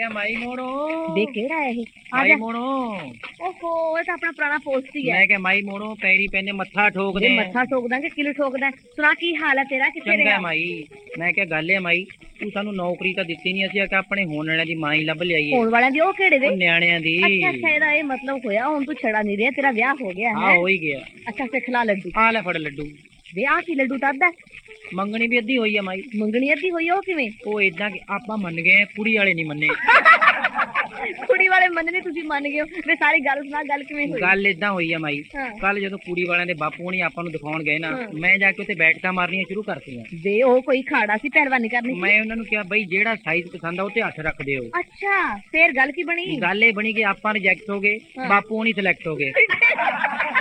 ਕਿਹਾ ਮਾਈ ਮੋੜੋ। ਵੇ ਕਿਹੜਾ ਹੈ ਇਹ? ਆ ਮਾਈ ਜਾ। ਮੋੜੋ। ਓਹੋ ਇਹ ਤਾਂ ਆਪਣਾ ਪੁਰਾਣਾ ਪੋਸਟ ਹੀ ਹੈ। ਮੈਂ ਕਿਹਾ ਮਾਈ ਮੋੜੋ ਪੈਰੀ ਪੈਨੇ ਮੱਥਾ ਠੋਕਦੇ ਜੇ। ਮੱਥਾ ਠੋਕਦਾ ਕਿ ਕਿਲੋ ਠੋਕਦਾ? ਸੁਣਾ ਕੀ ਹਾਲ ਹੈ ਤੇਰਾ ਕਿੱਥੇ ਚੰਗਾ ਰਿਹਾ? ਮਾਈ ਮੈਂ ਕਿਹਾ ਗੱਲ ਹੈ ਮਾਈ ਤੂੰ ਸਾਨੂੰ ਨੌਕਰੀ ਤਾਂ ਦਿੱਤੀ ਨਹੀਂ ਅਸੀਂ ਆ ਕਿ ਆਪਣੇ ਹੋਣ ਵਾਲਿਆਂ ਦੀ ਮਾਂ ਹੀ ਲੱਭ ਲਿਆਈਏ। ਹੋਣ ਵਾਲਿਆਂ ਦੀ ਉਹ ਕਿਹੜੇ ਉਹ ਨਿਆਣਿਆਂ ਦੀ। ਅੱਛਾ ਅੱਛਾ ਇਹਦਾ ਇਹ ਮਤਲਬ ਹੋਇਆ ਹੁਣ ਤੂੰ ਛੜਾ ਨਹੀਂ ਰਿਹਾ ਤੇਰਾ ਵਿਆਹ ਹੋ ਗਿਆ ਹੈ। ਹੋ ਹੀ ਗਿਆ। ਅੱਛਾ ਸਿਖਲਾ ਲੱਡੂ। ਆ ਲੈ ਫੜ ਲੱਡੂ। ਵਿਆਹ ਕੀ ਲੱਡੂ ਤੱਦਾ ਮੰਗਣੀ ਵੀ ਅੱਧੀ ਹੋਈ ਆ ਮਾਈ। ਮੰਗਣੀ ਅੱਧੀ ਹੋਈ ਉਹ ਕਿਵੇਂ? ਉਹ ਇਦਾਂ ਕਿ ਆਪਾਂ ਮੰਨ ਗਏ ਕੁੜੀ ਵਾਲੇ ਨਹੀਂ ਮੰਨੇ। ਕੁੜੀ ਵਾਲੇ ਮੰਨਨੇ ਤੁਸੀਂ ਮੰਨ ਗਏ ਹੋ। ਵੇ ਸਾਰੀ ਗੱਲ ਸੁਣਾ ਗੱਲ ਕਿਵੇਂ ਹੋਈ? ਗੱਲ ਇਦਾਂ ਹੋਈ ਆ ਮਾਈ। ਹਾਂ। ਕੱਲ ਜਦੋਂ ਕੁੜੀ ਵਾਲਿਆਂ ਦੇ ਬਾਪੂ ਹੋਣੀ ਆਪਾਂ ਨੂੰ ਦਿਖਾਉਣ ਗਏ ਨਾ। ਮੈਂ ਜਾ ਕੇ ਉੱਥੇ ਬੈਠਕਾਂ ਮਾਰਨੀਆਂ ਸ਼ੁਰੂ ਕਰਤੀਆਂ। ਵੇ ਉਹ ਕੋਈ ਖਾੜਾ ਸੀ ਪਹਿਲਵਾਨੀ ਕਰਨੀ ਸੀ? ਮੈਂ ਉਹਨਾਂ ਨੂੰ ਕਿਹਾ ਬਈ ਜਿਹੜਾ ਸਾਈਜ਼ ਪਸੰਦ ਆ ਉਹ ਤੇ ਹੱਥ ਰੱਖ ਦਿਓ। ਅੱਛਾ ਫੇਰ ਗੱਲ ਕੀ ਬਣੀ? ਗੱਲ ਇਹ ਬਣੀ ਕਿ ਆਪਾਂ ਰਿਜੈਕਟ ਹੋ ਗਏ। ਬਾਪੂ ਹੋਣੀ ਸਿਲੈਕਟ ਹੋ ਗਏ।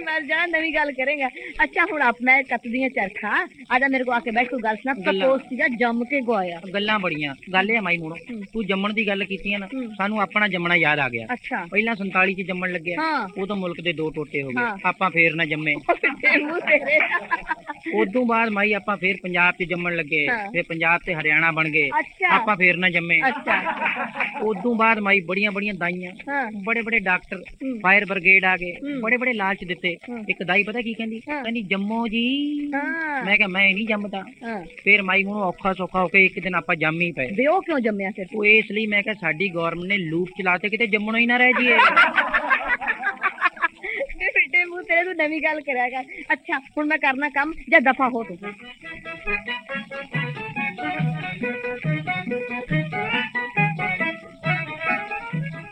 ਮੈਂ ਜਾਣਾ ਨਵੀਂ ਗੱਲ ਕਰੇਗਾ। ਅੱਛਾ ਹੁਣ ਆਪ ਮੈਂ ਕੱਤਦੀ ਆ ਚਰਖਾ। ਆ ਜਾ ਮੇਰੇ ਕੋ ਆ ਕੇ ਬੈਠ ਤੂੰ ਗੱਲ ਸੁਣਾ। ਗੱਲਾਂ। ਪ੍ਰਪੋਜ਼ ਸੀਗਾ ਜੰਮ ਕੇ ਗਵਾਇਆ। ਗੱਲਾਂ ਬੜੀਆਂ। ਗੱਲ ਇਹ ਆ ਮਾਈ ਮੋੜੋ ਹੂੰ। ਤੂੰ ਜੰਮਣ ਦੀ ਗੱਲ ਕੀਤੀ ਆ ਨਾ ਹੂੰ। ਸਾਨੂੰ ਆਪਣਾ ਜੰਮਣਾ ਯਾਦ ਆ ਗਿਆ। ਅੱਛਾ। ਪਹਿਲਾਂ 47 ਚ ਜੰਮਣ ਲੱਗਿਆ ਹਾਂ। ਉਦੋਂ ਮੁਲਕ ਦੇ ਦੋ ਟੋਟੇ ਹੋ ਹਾਂ। ਗਏ ਆਪਾਂ ਫੇਰ ਨਾ ਜੰਮੇ। ਤੇ ਮੂੰਹ ਤੇਰੇ। ਉਦੋਂ ਬਾਅਦ ਮਾਈ ਆਪਾਂ ਫੇਰ ਪੰਜਾਬ 'ਚ ਜੰਮਣ ਲੱਗੇ। ਹਾਂ। ਫੇਰ ਪੰਜਾਬ ਤੇ ਹਰਿਆਣਾ ਬਣ ਗਏ। ਅੱਛਾ। ਆਪਾਂ ਫੇਰ ਨਾ ਜੰਮੇ। ਅੱਛਾ। ਉਦੋਂ ਬਾਅਦ ਮਾਈ ਬੜੀਆਂ ਬੜੀਆਂ ਦਾਈਆਂ। ਹਾਂ। ਬੜੇ ਬੜੇ ਡਾਕਟਰ ਹੂੰ। ਫਾਇਰ ਬ੍ਰਿਗੇਡ ਆ ਗਏ। ਹੂੰ। ਬੜੇ ਬੜੇ ਲਾਲਚ ਦਿੱਤੇ। ਹੂੰ। ਇੱਕ ਦਾਈ ਪਤਾ ਕੀ ਕਹਿੰਦੀ? ਹਾਂ। ਕਹਿੰਦੀ ਜੰਮੋ ਜੀ। ਹਾਂ। ਮੈਂ ਕਿਹਾ ਮੈਂ ਨਹੀਂ ਜੰਮਦਾ। ਹਾਂ। ਫੇਰ ਮਾਈ ਹੁਣ ਔਖਾ ਸੌਖਾ ਹੋ ਕੇ ਇੱਕ ਦਿਨ ਆਪਾਂ ਜੰਮ ਹੀ ਪਏ। ਵੇ ਉਹ ਕਿਉਂ ਜੰਮਿਆ ਫਿਰ? ਉਹ ਇਸ ਲਈ ਮੈਂ ਕਿਹਾ ਸਾਡੀ ਗਵਰਨਮੈਂਟ ਨੇ ਲੂਪ ਚਲਾਤੇ ਕਿਤੇ ਜੰਮਣਾ ਹੀ ਨਾ ਰਹਿ ਜੀਏ ਫਿੱਟੇ ਮੂੰਹ ਤੇਰੇ ਤੂੰ ਨਵੀਂ ਗੱਲ ਕਰਿਆ ਕਰ ਅੱਛਾ ਹੁਣ ਮੈਂ ਕਰਨਾ ਕੰਮ ਜਾਂ ਦਫਾ ਹੋ ਤੂੰ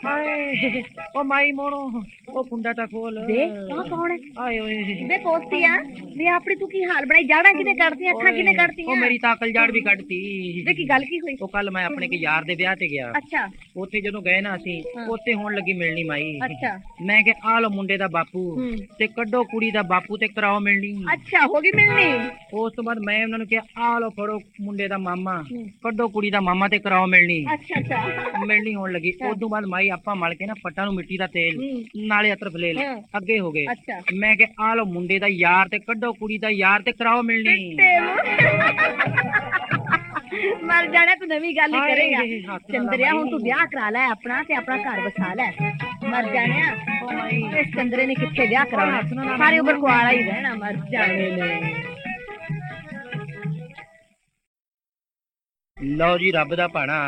ਹਾਏ ਉਹ ਮਾਈ ਮੋੜੋ ਉਹ ਕੁੰਡਾ ਤਾਂ ਖੋਲ। ਵੇ ਆਹ ਕੌਣ ਹੈ? ਆਏ ਓਏ ਵੇ ਪੋਸਤੀ ਆ। ਵੇ ਆਪਣੀ ਤੂੰ ਕੀ ਹਾਲ ਬਣਾਈ? ਜਾੜਾਂ ਕਿਨੇ ਕੱਢਦੀਆਂ ਅੱਖਾਂ ਕਿਨੇ ਉਹ ਕੱਢਦੀਆਂ ਮੇਰੀ ਤਾਂ ਅਕਲ ਜੜ ਵੀ ਕੱਢਤੀ। ਵੇ ਕੀ ਗੱਲ ਕੀ ਹੋਈ? ਉਹ ਕੱਲ ਮੈਂ ਆਪਣੇ ਕੇ ਯਾਰ ਦੇ ਵਿਆਹ ਤੇ ਗਿਆ। ਅੱਛਾ। ਉੱਥੇ ਜਦੋਂ ਗਏ ਨਾ ਅਸੀਂ। ਉੱਥੇ ਹੋਣ ਲੱਗੀ ਮਿਲਣੀ ਮਾਈ। ਅੱਛਾ। ਮੈਂ ਕਿਹਾ ਆ ਲੋ ਮੁੰਡੇ ਦਾ ਬਾਪੂ। ਤੇ ਕੱਢੋ ਕੁੜੀ ਦਾ ਬਾਪੂ ਤੇ ਕਰਾਓ ਮਿਲਣੀ। ਅੱਛਾ ਹੋ ਗਈ ਮਿਲਣੀ? ਉਸ ਤੋਂ ਬਾਅਦ ਮੈਂ ਉਹਨਾਂ ਨੂੰ ਕਿਹਾ ਆ ਲੋ ਫੜੋ ਮੁੰਡੇ ਦਾ ਮਾਮਾ। ਕੱਢੋ ਕੁੜੀ ਦਾ ਮਾਮਾ ਤੇ ਕਰਾਓ ਮਿਲਣੀ। ਅੱਛਾ ਅੱਛਾ। ਮਿਲਣੀ ਹੋਣ ਲੱਗੀ। ਉਸ ਤੋਂ ਬਾਅਦ ਮਾਈ ਆਪਾਂ ਮਲ ਕੇ ਨਾ ਪੱਟਾਂ ਨੂੰ ਮਿੱਟੀ ਦਾ ਤੇਲ। ਨਾਲੇ ਅਤਰ ਫਲੇ ਲੈ ਹਾਂ। ਅੱਗੇ ਹੋ ਗਏ। ਅੱਛਾ। ਮੈਂ ਕਿਹਾ ਆ ਲੋ ਮੁੰਡੇ ਦਾ ਯਾਰ ਤੇ ਕੱਢੋ ਕੁੜੀ ਦਾ ਯਾਰ ਤੇ ਕਰਾਓ ਮਿਲਣੀ। ਮਰ ਜਾਣਾ ਤੂੰ ਨਵੀਂ ਗੱਲ ਹੀ ਹਾਏ, ਕਰੇਗਾ ਹੱਥ ਨਾਲ ਚੰਦਰਿਆ ਹੁਣ। ਤੂੰ ਵਿਆਹ ਕਰਾ ਲੈ ਆਪਣਾ ਤੇ ਆਪਣਾ ਘਰ ਵਸਾ ਲੈ। ਮਰ ਜਾਣਿਆ ਇਸ ਚੰਦਰੇ ਨੇ ਕਿੱਥੇ ਵਿਆਹ ਕਰਾਉਣਾ। ਸਾਰੇ ਉਮਰ ਕੁਆਰਾ ਹੀ ਰਹਿਣਾ ਮਰ ਜਾਣੇ ਨੇ। ਲਓ ਜੀ ਰੱਬ ਦਾ ਭਾਣਾ।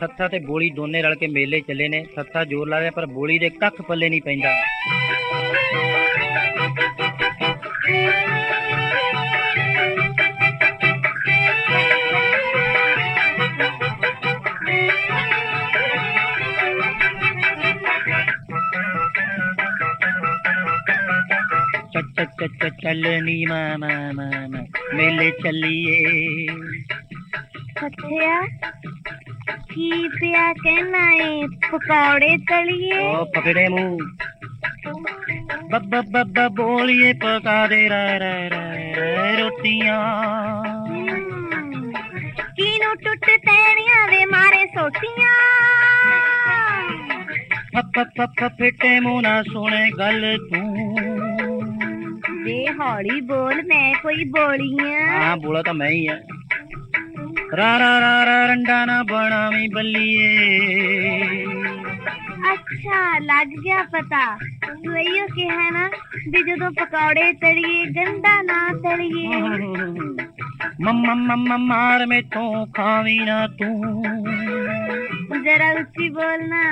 ਸੱਥਾ ਤੇ ਬੋਲੀ ਦੋਨੇ ਰਲ ਕੇ ਮੇਲੇ ਚੱਲੇ ਨੇ ਸੱਥਾ ਜ਼ੋਰ ਲਾ ਰਿਹਾ ਪਰ ਬੋਲੀ ਦੇ ਕੱਖ ਪੱਲੇ ਨਹੀਂ ਪੈਂਦਾ ਚੱਕ ਚੱਕ ਚੱਕ ਚੱਕ ਚੱਲਣੀ ਮਾ की पिया के नाए पकौड़े तलिए ओ पकड़े मुँह। बब बब बब बोलिए पका दे रा रोटियाँ। हम्म, वे मारे सोटियाँ। फप फप ना सुने गल तू। बे हौली बोल मैं कोई बोलियाँ। हाँ बोला तो मैं ही है। रा रा रा रा रंडाना बनावी बल्लिए अच्छा लग गया पता। वही के है ना भी जो पकौड़े तड़िए गंदा ना तड़िए। मम्मा मम्मा मार में तो खावी ना तू। जरा उच्ची बोलना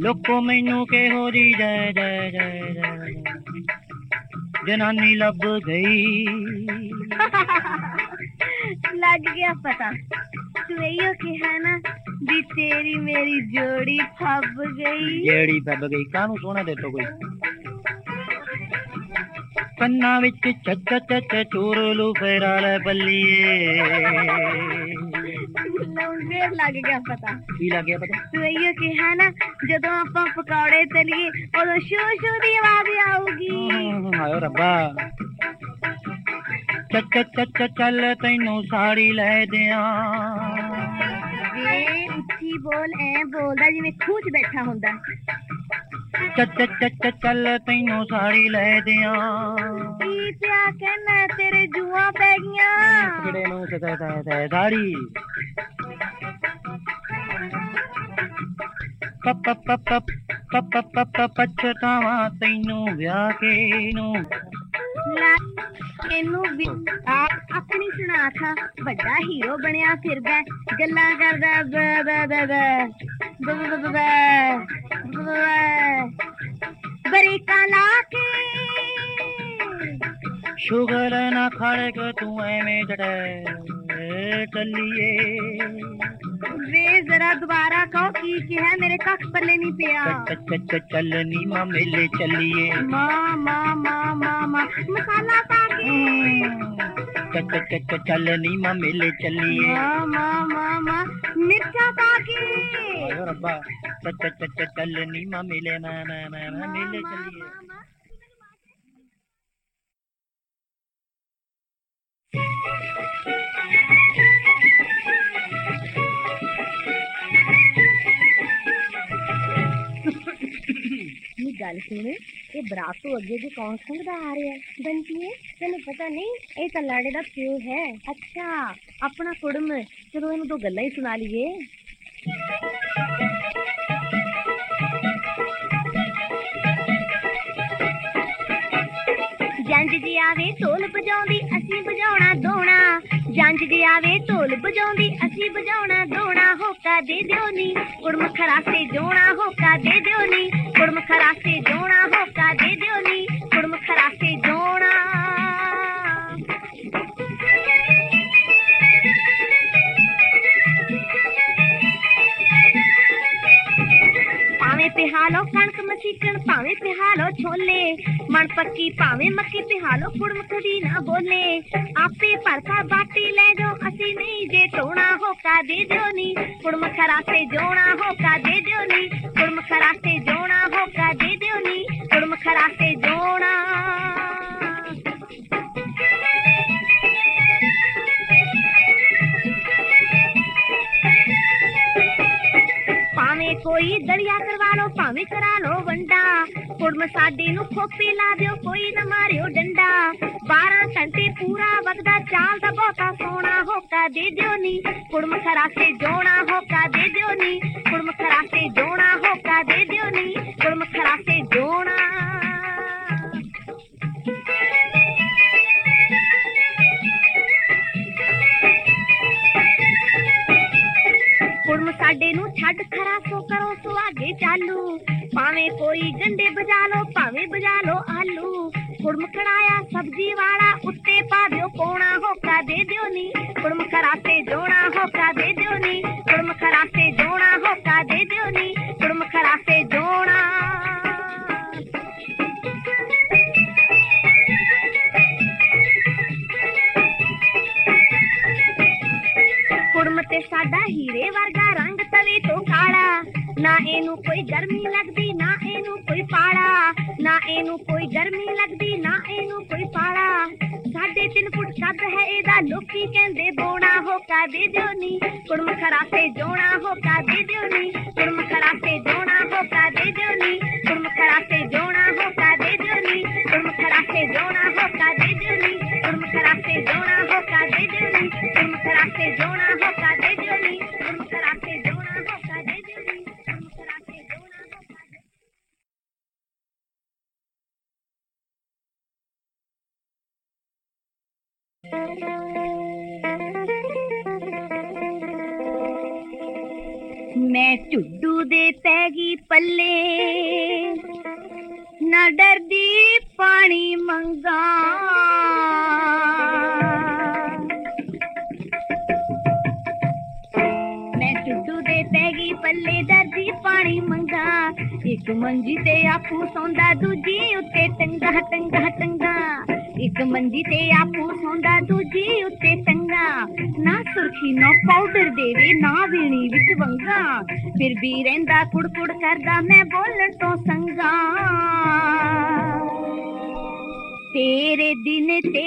लोको मैनू के हो जी जय जय जय जय। जनानी लब गई। ਜਨਾਨੀ ਲੱਭ ਗਈ ਲੱਗ ਗਿਆ ਪਤਾ ਤੂੰ ਇਹੋ ਕਿਹਾ ਨਾ ਵੀ ਤੇਰੀ ਮੇਰੀ ਜੋੜੀ ਫੱਬ ਗਈ ਜਿਹੜੀ ਬੱਬ ਗਈ ਕਾਹਨੂੰ ਸੋਹਣਾ ਦੇ ਤੋ ਕੋਈ ਕੰਨਾਂ ਵਿੱਚ ਚੱਚ ਚੱਚ ਚੋਰ ਲੂ ਫੇਰਾ ਲੈ ਬੱਲੀਏ ਲੰਗੇ ਲੱਗ ਗਿਆ ਪਤਾ ਕੀ ਲੱਗਿਆ ਪਤਾ ਤੂੰ ਇਹੋ ਕਿਹਾ ਨਾ ਜਦੋਂ ਆਪਾਂ ਪਕੌੜੇ ਤਲੀਏ ਉਦੋਂ ਸ਼ੂ ਸ਼ੂ ਦੀ ਆਵਾਜ਼ ਆਊਗੀ ਹਾਏ ਰੱਬਾ ਚੱਕ ਚੱਕ ਚੱਲ ਤੈਨੂੰ ਸਾੜੀ ਲੈ ਦਿਆਂ ਵੇ ਉੱਚੀ ਬੋਲ ਐ ਬੋਲਦਾ ਜਿਵੇਂ ਖੂਹ 'ਚ ਬੈਠਾ ਹੁੰਦਾ ਚੱਕ ਚੱਕ ਚੱਲ ਤੈਨੂੰ ਸਾੜੀ ਲੈ ਦਿਆਂ ਕੀ ਪਿਆ ਕਹਿਣਾ ਤੇਰੇ ਜੂਆਂ ਪੈ ਗਈਆਂ ਕਿਹੜੇ ਨੂੰ ਸਦਾ ਤੈ ਦਾੜੀ ਪਪ ਪਪ ਪਪ ਪਪ ਪਛਤਾਵਾ ਤੈਨੂੰ ਵਿਆਹ ਕੇ ਨੂੰ ਮੈਂ ਮੈਨੂੰ ਅੱਖ ਨਹੀਂ ਸੁਣਾ शुगर ना खड़ के तू एवें जड़े चलिए वे जरा दोबारा कहो की की है मेरे कख पर लेनी पिया चलनी मामे ले चलिए मा मा मा मा मामा मसाला पाके चलनी माँ मेले चलिए मिर्चा पाके चलनी माँ मेले ना ना ना मेले चली। ये गाल सुने। ਇਹ ਬਰਾਤ ਤੋਂ ਅੱਗੇ ਜੇ ਕੌਣ ਸੰਗਦਾ ਆ ਰਿਹਾ ਬੰਤੀਏ, ਤੈਨੂੰ ਪਤਾ ਨਹੀਂ, ਇਹ ਤਾਂ ਲਾੜੇ ਦਾ ਪਿਓ ਹੈ। ਅੱਛਾ, ਆਪਣਾ ਕੁੜਮ, ਚਲੋ ਇਹਨੂੰ ਦੋ ਗੱਲਾਂ ਹੀ ਸੁਣਾ ਲਈਏ। ਜੰਜ ਜੀ ਆਵੇ ਢੋਲ ਵਜਾਉਂਦੀ, ਅਸੀਂ ਵਜਾਉਣਾ ਦੋਣਾ ਜੰਜ ਜੀ ਆਵੇ ਢੋਲ ਵਜਾਉਂਦੀ, ਅਸੀਂ ਵਜਾਉਣਾ ਦੋਣਾ ਹੋਕਾ ਦੇ ਦਿਓ ਨੀ। ਕੁੜਮ ਖਰਾਸੇ ਜੋਣਾ ਹੋਕਾ ਦੇ ਦਿਓ ਨੀ। ਕੁੜਮ ਖਰਾਸੇ ਜੋਣਾ ਹੋਕਾ ਦੇ ਦਿਓ ਨੀ। ਕੁੜਮ ਖਰਾਸੇ ਜੋਣਾ चिकन पावे पिहालो छोले मण पक्की पावे मक्की पिहालो कुड़म कभी ना बोले। आपे परखा बाटी ले जो असी नहीं, जे टोना होका दे दो नी। कुड़म खरा से जोना होका दे दो नी। कुड़म खरा से जोना हो दे दो नी। कुड़म खरा से जोना ਕੋਈ ਦਲਿਆ ਕਰਵਾ ਲਓ, ਭਾਵੇਂ ਕਰਾ ਲਓ ਵੰਡਾ। ਕੁੜਮ ਸਾਡੇ ਨੂੰ ਖੋਪੀ ਲਾ ਦਿਓ, ਕੋਈ ਨਾ ਮਾਰਿਓ ਡੰਡਾ। 12 ਘੰਟੇ ਪੂਰਾ ਵਗਦਾ, ਚਾਲ ਦਾ ਬਹੁਤਾ ਸੋਹਣਾ ਹੋਕਾ ਦੇ ਦਿਓ ਨੀ। ਕੁੜਮ ਖਰਾਸੇ ਜੋਣਾ ਹੋਕਾ ਦੇ ਦਿਓ ਨੀ। ਕੁੜਮ ਖਰਾਸੇ ਜੋਣਾ ਹੋਕਾ ਦੇ ਦਿਓ ਨੀ। ਕੁੜਮ ਖਰਾਸੇ ਜੋਣਾ। ਕੁੜਮ ਸਾਡੇ ਨੂੰ ਛੱਡ ਖਰਾ करो तो चालू। पावे कोई गंडे बजा लो पावे बजा लो आलू। कुड़म सब्ज़ी वाला, उत्ते पा दियो कोणा होका दे दियो नी। कुड़म कराते जोड़ा, होका दे दियो नी। कुड़म कराते होका दे दियो नी। कुड़म कराते कुड़म ते साडा हीरे वर्गा रंग तले तो ਨਾ ਇਹਨੂੰ ਕੋਈ ਗਰਮੀ ਲੱਗਦੀ ਨਾ ਇਹਨੂੰ ਕੋਈ ਪਾਲਾ ਨਾ ਇਹਨੂੰ ਕੋਈ ਗਰਮੀ ਲੱਗਦੀ ਨਾ ਇਹਨੂੰ ਕੋਈ ਪਾਲਾ ਸਾਢੇ ਤਿੰਨ ਫੁੱਟ ਕੱਦ ਹੈ ਇਹਦਾ ਲੋਕੀ ਕਹਿੰਦੇ ਬੋਣਾ ਹੋਕਾ ਦੇ ਦਿਓ ਨੀ ਕੁੜਮ ਖਰਾਸੇ ਜੋਣਾ ਹੋਕਾ ਦੇ ਦਿਓ ਨੀ ਕੁੜਮ ਖਰਾਸੇ ਜੋਣਾ ਹੋਕਾ ਦੇ ਦਿਓ ਨੀ ਕੁੜਮ ਖਰਾਸੇ ਜੋਣਾ ਹੋਕਾ ਦੇ ਦਿਓ ਨੀ ਕੁੜਮ ਖਰਾਸੇ ਜੋਣਾ ਹੋਕਾ ਦੇ ਦਿਓ ਨੀ ਕੁੜਮ ਖਰਾਸੇ ਜੋਣਾ ਹੋਕਾ ਦੇ ਦਿਓ ਨੀ ਕੁੜਮ ਖਰਾਸੇ ਜੋਣਾ ਮੈਂ ਝੁੱਡੂ ਦੇ ਪੈ ਗਈ ਪੱਲੇ ਨਾ ਡਰਦੀ ਪਾਣੀ ਮੰਗਾ ਮੈਂ ਝੁੱਡੂ ਦੇ ਪੈ ਗਈ ਪੱਲੇ ਡਰਦੀ ਪਾਣੀ ਮੰਗਾ ਇੱਕ ਮੰਜੀ ਤੇ ਆਪੂ ਸੌਂਦਾ ਦੂਜੀ ਉੱਤੇ ਟੰਗਾ ਟੰਗਾ ਟੰਗਾ ਇੱਕ ਮੰਜੀ ਤੇ ਆਪੂ ਸੌਂਦਾ ਦੂਜੀ ਉੱਤੇ ਟੰਗਾ ਨਾ ਸੁਰਖੀ ਨਾ ਪਾਊਡਰ ਦੇਵੇ ਨਾ ਵੀਣੀ ਵਿੱਚ ਵੰਗਾ ਫਿਰ ਵੀ ਰਹਿੰਦਾ ਕੁੜਕੁੜ ਕਰਦਾ ਮੈਂ ਬੋਲਣ ਤੋਂ ਸੰਗਾ ਤੇਰੇ ਦਿਨ ਤੇ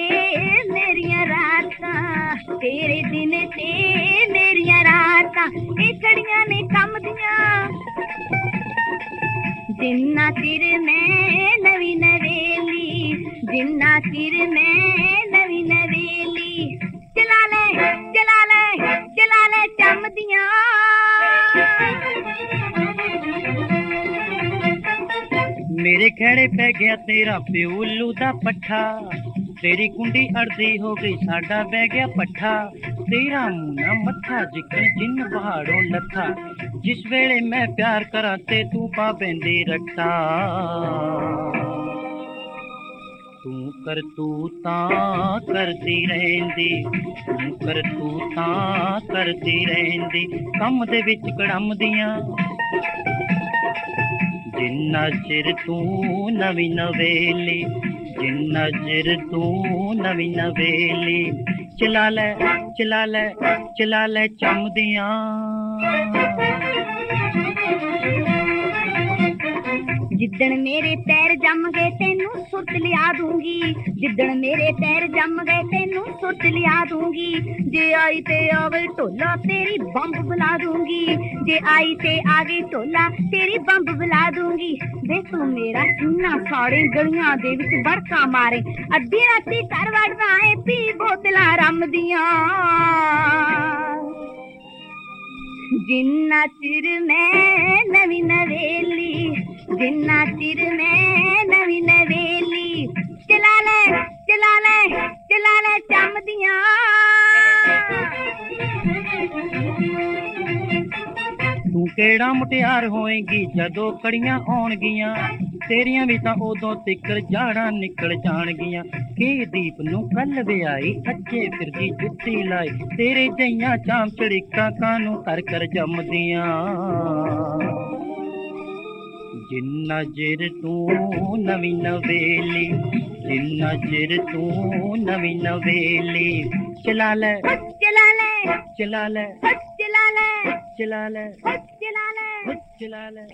ਮੇਰੀਆਂ ਰਾਤਾਂ ਤੇਰੇ ਦਿਨ ਤੇ ਮੇਰੀਆਂ ਰਾਤਾਂ ਇਹ ਛੜੀਆਂ ਨੇ ਕੰਮ ਦੀਆਂ ਜਿੰਨਾ ਚਿਰ ਮੈਂ ਨਵੀਂ भिन्ना सिर में नवी नवेली। चला ले चला ले चला ले चम दिया मेरे खेड़े पै गया तेरा प्यूलू का पट्ठा। तेरी कुंडी अड़ती हो गई, साडा बह गया पट्ठा। तेरा मुना मथा जिकन जिन पहाड़ों लथा जिस वेले मैं प्यार करा, ते तू पा पाबेंदी रखा ਤੂੰ ਪਾਬੰਦੀ ਰੱਖਾ ਤੂੰ ਕਰਤੂਤਾਂ ਕਰਦੀ ਰਹਿੰਦੀ ਤੂੰ ਕਰਤੂਤਾਂ ਕਰਦੀ ਰਹਿੰਦੀ ਕੰਮ ਦੇ ਵਿੱਚ ਕੜਮਦੀਆਂ ਜਿੰਨਾ ਚਿਰ ਤੂੰ ਨਵੀਂ ਨਵੇਲੀ ਜਿੰਨਾ ਚਿਰ ਤੂੰ ਨਵੀਂ ਨਵੇਲੀ ਚਲਾ ਲੈ ਚਲਾ ਲੈ ਚਲਾ ਲੈ ਚੰਮਦੀਆਂ ਜਿੱਦਣ ਮੇਰੇ ਪੈਰ ਜੰਮ ਗਏ ਤੈਨੂੰ ਸੁਰਤ ਲਿਆ ਦੂੰਗੀ। ਜਿੱਦਣ ਮੇਰੇ ਪੈਰ ਜੰਮ ਗਏ ਤੈਨੂੰ ਸੁਰਤ ਲਿਆ ਦੂੰਗੀ। ਜੇ ਆਈ ਤੇ ਆਵੇ ਢੋਲਾ, ਤੇਰੀ ਬੰਬ ਬੁਲਾ ਦੂੰਗੀ। ਜੇ ਆਈ ਤੇ ਆਵੇ ਗਈ ਢੋਲਾ, ਤੇਰੀ ਬੰਬ ਬੁਲਾ ਦੂੰਗੀ। ਵੇ ਤੂੰ ਮੇਰਾ ਸੀਨਾ ਸਾੜੇ ਗਲੀਆਂ ਦੇ ਵਿੱਚ ਵੜਕਾ ਮਾਰੇ। ਅੱਧੀ ਰਾਤੀ ਘਰ ਵੜਦਾ ਏ, ਪੀ ਬੋਤਲਾਂ ਰੰਮ ਦੀਆਂ ਜਿੰਨਾ ਚਿਰ ਮੈਂ ਨਵੀਂ ਨਵੇਲੀ ਜਿੰਨਾ ਚਿਰ ਮੈਂ ਨਵੀਂ ਨਵੇਲੀ ਚਲਾ ਲੈ ਚਲਾ ਲੈ ਚਲਾ ਲੈ ਚੰਮਦੀਆਂ ਤੂੰ ਕਿਹੜਾ ਮੁਟਿਆਰ ਹੋਏਗੀ ਜਦੋਂ ਕੜੀਆਂ ਆਉਣਗੀਆਂ ਤੇਰੀਆਂ ਵੀ ਤਾਂ ਉਦੋਂ ਤਿੱਕਰ ਜਾੜਾਂ ਨਿਕਲ ਜਾਣਗੀਆਂ। ਕੀ ਦੀਪ ਨੂੰ ਕੱਲ ਵਿਆਹੀ ਅੱਜੇ ਫਿਰਦੀ ਜੁੱਤੀ ਲਾਈ। ਤੇਰੇ ਜਈਆਂ ਚਾਮ ਚੜਿੱਕਾ ਕਾਨੂੰ ਕਰ ਕਰ ਜੰਮਦੀਆਂ। ਜਿੰਨਾ ਚਿਰ ਤੂੰ ਨਵੀਂ ਨਵੇਲੀ ਜਿੰਨਾ ਚਿਰ ਤੂੰ ਨਵੀਂ ਨਵੇਲੀ। ਚਲਾ ਲੈ। ਚਲਾ ਲੈ। ਚਲਾ ਲੈ। ਚਲਾ ਲੈ। ਚਲਾ ਲੈ। ਚਲਾ ਲੈ। ਚਲਾ ਲੈ।